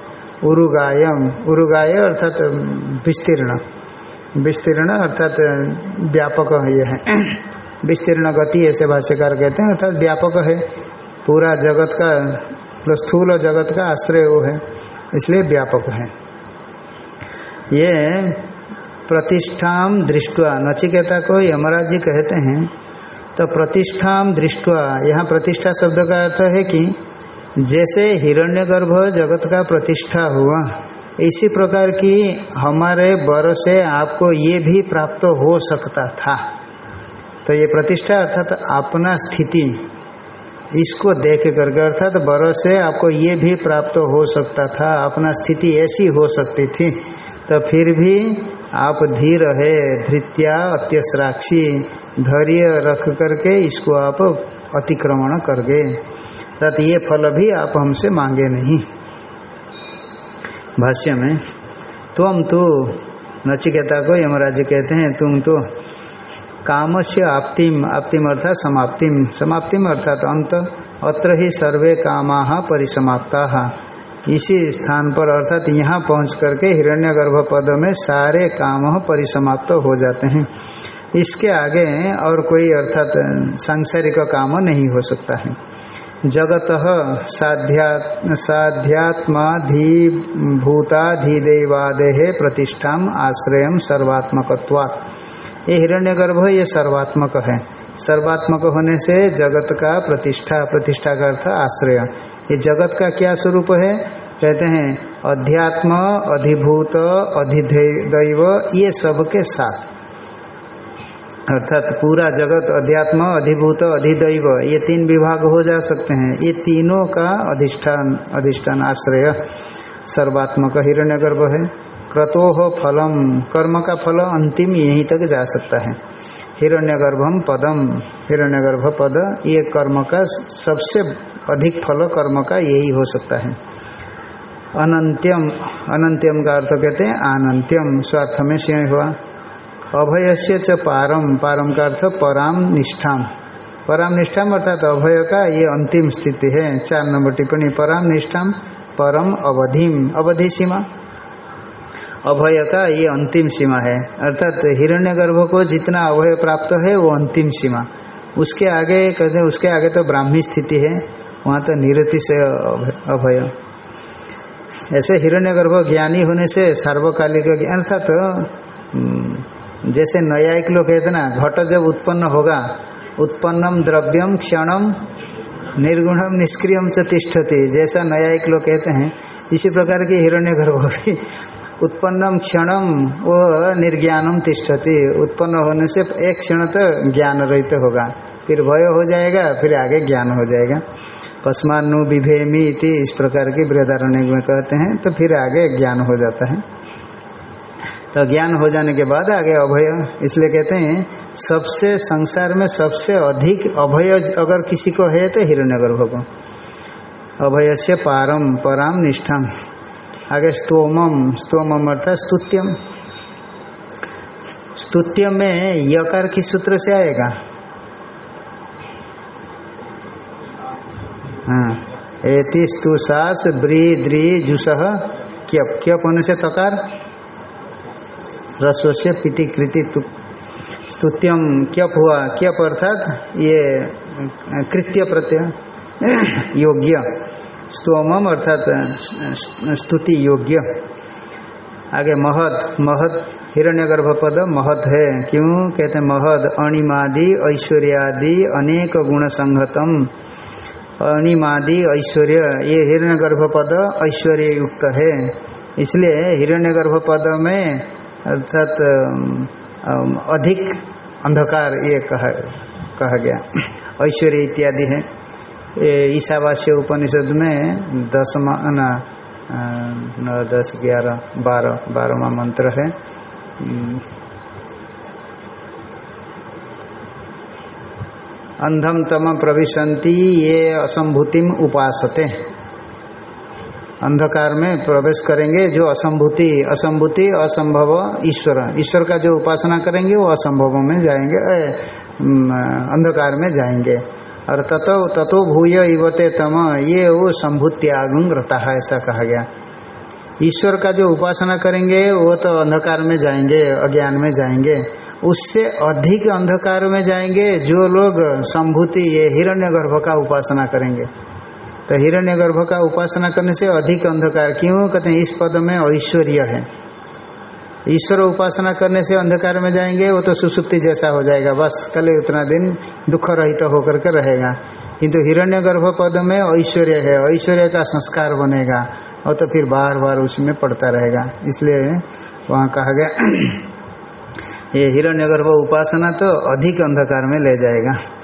उरुगायम। उरुगाय अर्थात विस्तीर्ण। विस्तीर्ण अर्थात व्यापक ये है। विस्तीर्ण गति ऐसे भाष्यकार कहते हैं, अर्थात व्यापक है। पूरा जगत का मतलब स्थूल जगत का आश्रय वो है, इसलिए व्यापक है। ये प्रतिष्ठा दृष्टवा, नचिकेता को यमराज जी कहते हैं तो प्रतिष्ठा दृष्टवा, यहाँ प्रतिष्ठा शब्द का अर्थ है कि जैसे हिरण्यगर्भ जगत का प्रतिष्ठा हुआ, इसी प्रकार की हमारे बर से आपको ये भी प्राप्त हो सकता था। तो ये प्रतिष्ठा अर्थात अपना स्थिति, इसको देख करके अर्थात बर से आपको ये भी प्राप्त हो सकता था, अपना स्थिति ऐसी हो सकती थी। तो फिर भी आप धीर है, धृत्या अत्यस्राक्षी धैर्य रख करके इसको आप अतिक्रमण कर गए। तथा ये फल भी आप हमसे मांगे नहीं। भाष्य में तुम तो नचिकेता को यमराज कहते हैं, तुम तो काम से आप्तिम आप्तिम अर्थात समाप्तिम समाप्तिम अर्थात अंत, अत्र ही सर्वे कामा परिसमाप्ता। इसी स्थान पर अर्थात यहाँ पहुँच करके हिरण्यगर्भ पद में सारे काम परिसमाप्त हो जाते हैं। इसके आगे और कोई अर्थात सांसारिक काम नहीं हो सकता है। जगत साध्या साध्यात्माधिभूताधिदेवादे प्रतिष्ठा आश्रय सर्वात्मकत्वात्। ये हिरण्यगर्भ, ये सर्वात्मक है। सर्वात्मक होने से जगत का प्रतिष्ठा प्रतिष्ठा का अर्थ आश्रय। ये जगत का क्या स्वरूप है? कहते हैं, अध्यात्म, अधिभूत अधिदैव ये सब के साथ। अर्थात पूरा जगत, अध्यात्म, अधिभूत, अधिदैव, ये तीन विभाग हो जा सकते हैं। ये तीनों का अधिष्ठान अधिष्ठान आश्रय। सर्वात्मक हिरण्यगर्भ है। क्रतोह फलम। कर्म का फल अंतिम यहीं तक जा सकता है। हिरण्यगर्भम पदम। हिरण्यगर्भ पद, ये कर्म का सबसे अधिक फल कर्म का यही हो सकता है। अनंत्यम अनंत्यम का अर्थ कहते हैं अनंत्यम स्वार्थ में स्वयं हुआ। अभय से च पारम पारम का अर्थ पराम निष्ठाम। पराम निष्ठाम अर्थात अभय का ये अंतिम स्थिति है। चार नंबर टिप्पणी, पराम निष्ठाम, परम अवधिम। अवधि सीमा? अभय का ये अंतिम सीमा है। अर्थात हिरण्यगर्भ को जितना अभय प्राप्त है, वो अंतिम सीमा। उसके आगे कहते हैं, उसके आगे तो ब्राह्मी स्थिति है, वहाँ तो निरति से अभय ऐसे हिरण्यगर्भ ज्ञानी होने से सार्वकालिक अर्थात जैसे न्यायिक लोग कहते ना, घट जब उत्पन्न होगा, उत्पन्नम द्रव्यम क्षणम निर्गुणम निष्क्रियम च तिष्ठति। जैसा न्यायिक लोग कहते हैं, इसी प्रकार की हिरण्य गर्भ भी उत्पन्नम क्षणम, वो निर्ज्ञानम तिष्ठति। उत्पन्न होने से एक क्षण तो ज्ञान रहित होगा। फिर भय हो जाएगा, फिर आगे ज्ञान हो जाएगा। कस्मानु विभेमी इस प्रकार की बृहदारण्य में कहते हैं तो फिर आगे ज्ञान हो जाता है। तो ज्ञान हो जाने के बाद आगे अभय, इसलिए कहते हैं, सबसे संसार में सबसे अधिक अभय अगर किसी को है तो हिरण्यगर्भ को। अभय से पारम, पराम निष्ठम। आगे स्तोमम स्तोमम अर्थात स्तुत्यम। स्तुत्यम में यकार किस सूत्र से आएगा? हाँ एति स्तुसास ब्री द्री जुसह क्यप। क्यप होने से तकार। रस्व से पिति कृति स्तुत्यम क्यप हुआ, क्यप अर्थात ये कृत्य प्रत्यय, योग्य, स्तोमम अर्थात स्तुति योग्य। आगे महद महद हिरण्यगर्भ पद महद है, क्यों? कहते हैं, महद, अणिमादि, ऐश्वर्यादि, अनेक गुण संगतम अणिमादि, ऐश्वर्य, ये हिरण्यगर्भ पद ऐश्वर्य युक्त है। इसलिए हिरण्यगर्भ पद में अर्थात अधिक अंधकार ये कहा कहा गया। ऐश्वर्य इत्यादि है। ईशावास्य उपनिषद में दसवा ना दस, ग्यारह, बारह, बारहवा मंत्र है। अंधम तम प्रविशंति ये असंभूतिम उपासते। अंधकार में प्रवेश करेंगे, जो असंभूति असंभूति, असंभव, ईश्वर। ईश्वर का जो उपासना करेंगे, वो असंभव में जाएँगे अंधकार में जाएँगे। और ततो ततो भूय इवते तम, ये वो संभूत्यागुंग रहता है ऐसा कहा गया। ईश्वर का जो उपासना करेंगे, वो तो अंधकार में जाएँगे, अज्ञान में जाएँगे। उससे अधिक अंधकार में जाएँगे, जो लोग संभूति, ये हिरण्यगर्भ का उपासना करेंगे। तो हिरण्य गर्भ का उपासना करने से अधिक अंधकार। क्यों? कहते हैं, इस पद में ऐश्वर्य है। ईश्वर उपासना करने से अंधकार में जाएँगे, वो तो सुसुप्ति जैसा हो जाएगा। बस, कल उतना दिन दुख रहित तो होकर के रहेगा। किंतु हिरण्य गर्भ पद में ऐश्वर्य है। ऐश्वर्य का संस्कार बनेगा। और तो फिर बार बार उसमें पड़ता रहेगा। इसलिए वहाँ कहा गया, ये हिरण्यगर्भ उपासना तो अधिक अंधकार में ले जाएगा।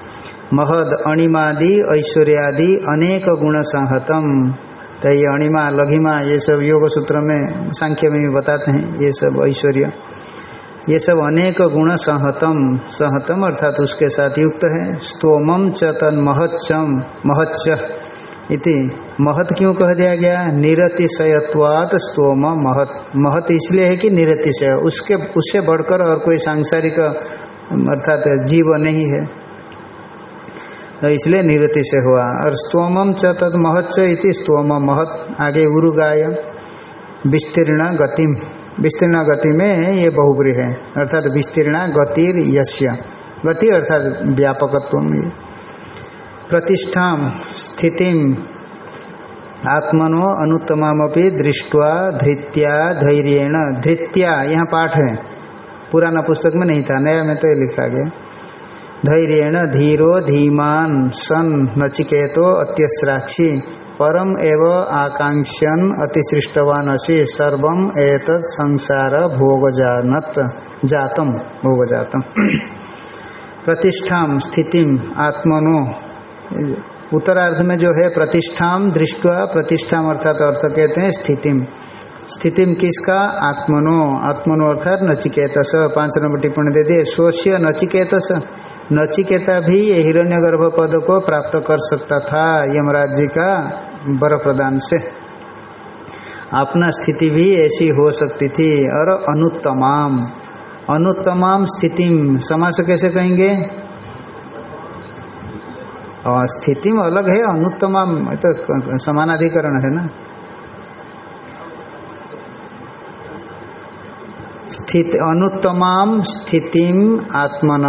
महद अणिमादि, ऐश्वर्यादि, अनेक गुण संहतम। तो ये अणिमा, लघिमा, ये सब योग सूत्र में, सांख्य में भी बताते हैं, ये सब ऐश्वर्य। ये सब अनेक गुण संहतम। संहतम अर्थात उसके साथ युक्त है। स्तोमम च तन महच्चम महच्च। इति महत क्यों कह दिया गया? निरतिशयत्वात स्तोम महत। महत इसलिए है कि निरतिशय। उसके, उससे बढ़कर और कोई सांसारिक, अर्थात जीव नहीं है। इसलिए निवृत्ति से हुआ। और स्तोमम च तद महच्च इति स्तोम महत। आगे उरुगाय। विस्तीर्ण गतिम विस्तीर्ण गति में ये बहुब्री है। अर्थात विस्तीर्ण गतिर यश्य गति अर्थात व्यापकत्व प्रतिष्ठा, स्थिति, आत्मनो अनुत्तमापि दृष्टवा धृत्या धैर्येण। धृत्या, यहाँ पाठ है। पुराना पुस्तक में नहीं था, नया में तो लिखा गया। धैर्येण धीरो धीमान सन नचिकेतो अत्यस्राक्षी, परम एव आकांक्षन अतिसृष्टवान असी सर्व एतत् संसार भोग जानत जातम भोग जातम प्रतिष्ठाम, स्थितिम, आत्मनो। उत्तरार्ध में जो है, प्रतिष्ठाम दृष्टवा, प्रतिष्ठाम अर्थात अर्थ कहते हैं स्थितिम। स्थितिम किसका? आत्मनो। आत्मनो अर्थात नचिकेतस। पाँच नंबर टिप्पणी दे दिए स्वस्य नचिकेतस। नचिकेता भी ये हिरण्यगर्भ पद को प्राप्त कर सकता था यमराज जी का वर प्रदान से। अपना स्थिति भी ऐसी हो सकती थी। और अनुत्तमाम अनुत्तमाम स्थिति समास कैसे कहेंगे? स्थिति में अलग है, अनुत्तमाम तो समानाधिकरण है ना? स्थित, अनुत्तमाम स्थितिम आत्मन।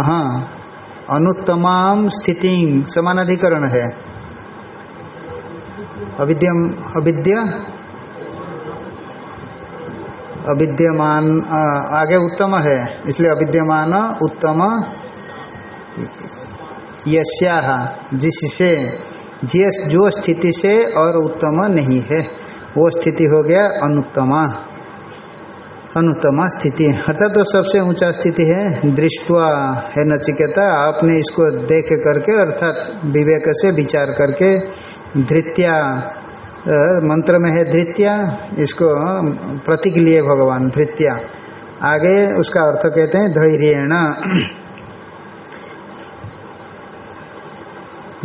अनुत्तमाम स्थिति समानाधिकरण है। अविद्यम, अविद्या, अविद्यमान आगे उत्तम है, इसलिए अविद्यमान, उत्तम यश्या जिससे, जिस, जो स्थिति से और उत्तम नहीं है, वो स्थिति हो गया अनुत्तमा। अनुत्तमा स्थिति अर्थात तो सबसे ऊँचा स्थिति है। दृष्टवा है नचिकेता, आपने इसको देख करके, अर्थात विवेक से विचार करके, धृत्या मंत्र में है धृत्या, इसको प्रतीक लिए भगवान, धृत्या। आगे उसका अर्थ कहते हैं धैर्यण।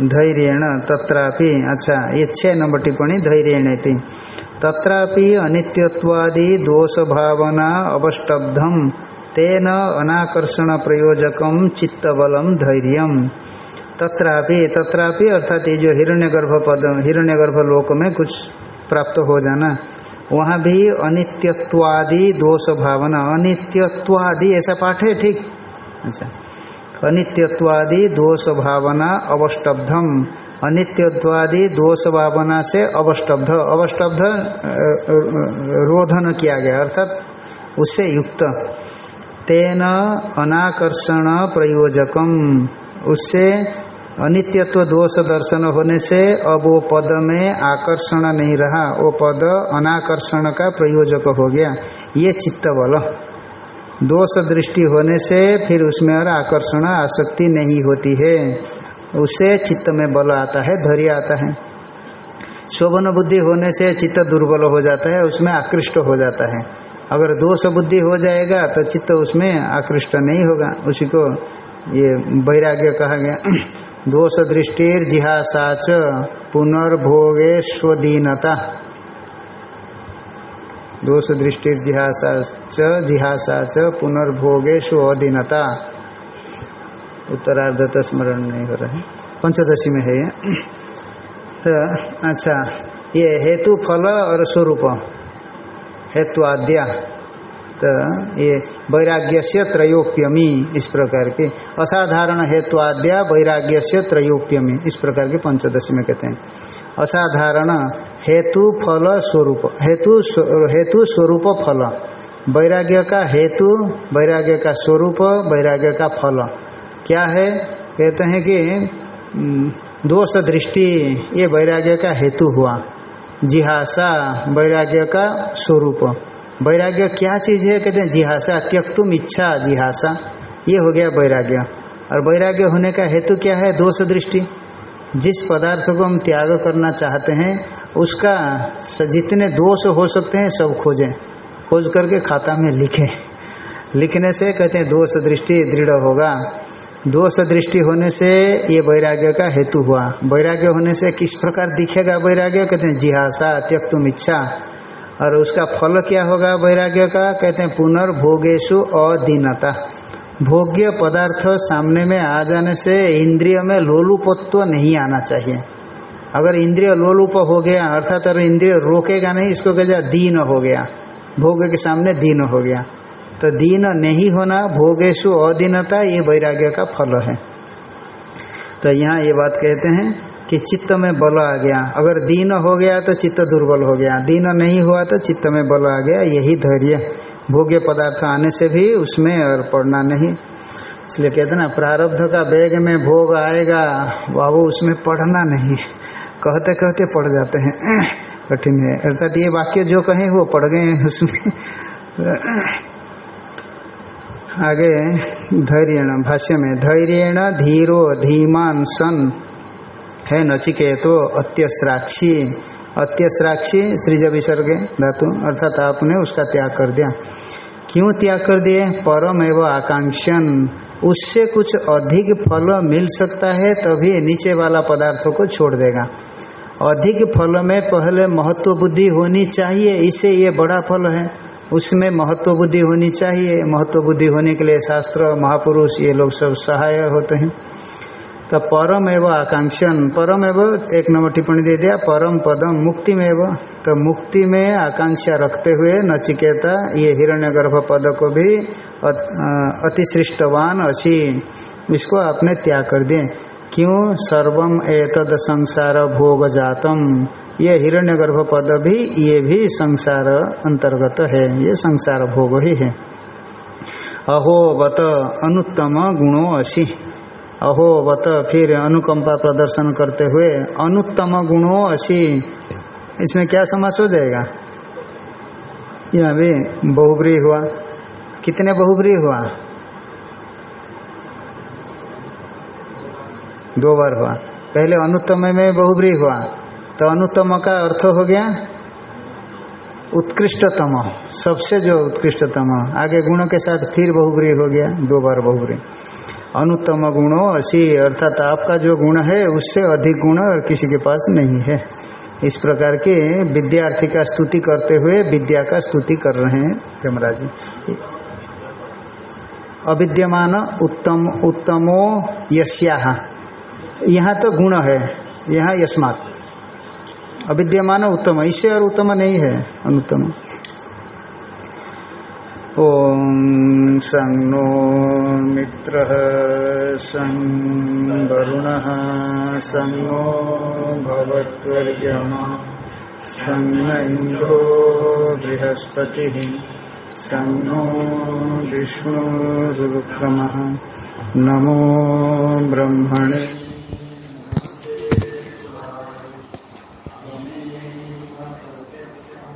धैर्यण तत्रापि अच्छा ये छः नंबर टिप्पणी, धैर्यण थी तत्रापि अनित्यत्वादि दोष भावना अवष्टब्धम। तेन अनाकर्षण प्रयोजकम चित्तबलम धैर्य तत्रापि तत्रापि अर्थात ये जो हिरण्यगर्भ पद हिरण्यगर्भ लोक में कुछ प्राप्त हो जाना, वहाँ भी अनित्यत्वादि दोष भावना अनित्यत्वादि ऐसा पाठ है, ठीक? अच्छा। अनित्यत्वादि दोष भावना अवष्टब्धम। अनित्यत्वादि दोष भावना से अवष्टब्ध। अवष्टब्ध रोधन किया गया, अर्थात उससे युक्त। तेन अनाकर्षण प्रयोजकम। उससे अनित्यत्व दोष दर्शन होने से अब वो पद में आकर्षण नहीं रहा। वो पद अनाकर्षण का प्रयोजक हो गया। ये चित्त बल दोष दृष्टि होने से फिर उसमें और आकर्षण, आसक्ति नहीं होती है। उससे चित्त में बल आता है, धैर्य आता है। शोभन बुद्धि होने से चित्त दुर्बल हो जाता है, उसमें आकृष्ट हो जाता है। अगर दोष बुद्धि हो जाएगा तो चित्त उसमें आकृष्ट नहीं होगा। उसी को ये वैराग्य कहा गया। दोष दृष्टिर जिहासाच पुनर्भोगे स्वदीनता। दोष दृष्टिर जिहासाच जिहासाच पुनर्भोगे स्वाधीनता उत्तरार्ध तो स्मरण नहीं हो रहा है। पंचदशी में है ये। तो अच्छा ये हेतु फल और स्वरूप। हेतु आद्या। तो ये वैराग्य से त्रयोप्यमी, इस प्रकार के। असाधारण हेतु आद्या वैराग्य से त्रयोप्यमी, इस प्रकार के पंचदशी में कहते हैं। असाधारण हेतु फल स्वरूप। हेतु हेतु स्वरूप फल। वैराग्य का हेतु, वैराग्य का स्वरूप, वैराग्य का फल। क्या है? कहते हैं कि दोष दृष्टि ये वैराग्य का हेतु हुआ। जिहासा वैराग्य का स्वरूप। वैराग्य क्या चीज़ है? कहते हैं जिहासा, त्यक्तुम इच्छा जिहासा। ये हो गया वैराग्य। और वैराग्य होने का हेतु क्या है? दोष दृष्टि जिस पदार्थ को हम त्याग करना चाहते हैं, उसका जितने दोष हो सकते हैं, सब खोजें। खोज करके खाता में लिखें। लिखने से कहते हैं दोष दृष्टि दृढ़ होगा। दोष दृष्टि होने से ये वैराग्य का हेतु हुआ। वैराग्य होने से किस प्रकार दिखेगा वैराग्य? कहते हैं, जिहासा, त्यक्तुम इच्छा। और उसका फल क्या होगा वैराग्य का? कहते हैं पुनर्भोगेशु अधीनता। भोग्य पदार्थ सामने में आ जाने से इंद्रिय में लोलुपत्व नहीं आना चाहिए। अगर इंद्रिय लोलुप हो गया, अर्थात अगर इंद्रिय रोकेगा नहीं, इसको कह दीन हो गया। भोग के सामने दीन हो गया। तो दीन नहीं होना, भोगेशु अधीनता, ये वैराग्य का फल है। तो यहाँ ये बात कहते हैं कि चित्त में बल आ गया। अगर दीन हो गया तो चित्त दुर्बल हो गया। दीन नहीं हुआ तो चित्त में बल आ गया, यही धैर्य। भोग्य पदार्थ आने से भी उसमें और पढ़ना नहीं। इसलिए कहते ना, प्रारब्ध का वेग में भोग आएगा, बाबू उसमें पढ़ना नहीं। कहते कहते पढ़ जाते हैं। कठिन है। अर्थात ये वाक्य जो कहें वो पढ़ गए उसमें। आगे धैर्य भाष्य में धैर्य धीरो धीमान सन। है नचिकेतो अत्यश्राक्षी अत्यश्राक्षी सृज विसर्ग धातु, अर्थात आपने उसका त्याग कर दिया। क्यों त्याग कर दिए? परम एवं आकांक्षन। उससे कुछ अधिक फल मिल सकता है, तभी नीचे वाला पदार्थों को छोड़ देगा। अधिक फल में पहले महत्व बुद्धि होनी चाहिए, इससे ये बड़ा फल है। उसमें महत्व बुद्धि होनी चाहिए। महत्व बुद्धि होने के लिए शास्त्र, महापुरुष, ये लोग सब सहाय होते हैं। तो परम एवं आकांक्षन। परम एवं एक नंबर टिप्पणी दे दिया, परम पदम मुक्ति में एवं। तो मुक्ति में आकांक्षा रखते हुए नचिकेता, ये हिरण्यगर्भ पद को भी अतिसृष्टवान असी इसको आपने त्याग कर दिए। क्यों? सर्वम एतद संसार भोग जातम ये हिरण्यगर्भ पद भी, ये भी संसार अंतर्गत है, ये संसार भोग ही है। अहोवत अनुत्तम गुणों असी। अहोवत फिर अनुकंपा प्रदर्शन करते हुए अनुत्तम गुणों असी। इसमें क्या समास हो जाएगा? यहाँ भी बहुब्री हुआ। कितने बहुब्री हुआ? दो बार हुआ। पहले अनुत्तम में बहुब्री हुआ। तो अनुतम का अर्थ हो गया उत्कृष्टतम। सबसे जो उत्कृष्टतम। आगे गुणों के साथ फिर बहुब्री हो गया, दो बार बहुब्री अनुत्तम गुणों असी, अर्थात आपका जो गुण है, उससे अधिक गुण और किसी के पास नहीं है। इस प्रकार के विद्यार्थी का स्तुति करते हुए विद्या का स्तुति कर रहे हैं यमराज जी। अविद्यमान उत्तम, उत्तमो यश्या यहाँ तो गुण है, यहाँ यस्मात। अविद्यमान उत्तम इससे और उत्तम नहीं है, अनुत्तम। ॐ संग नो मित्र सं वरुण सं नो भवत्वर्यमा सं न इन्द्रो बृहस्पतिः सं नो विष्णुरुक्रमः नमो ब्रह्मणे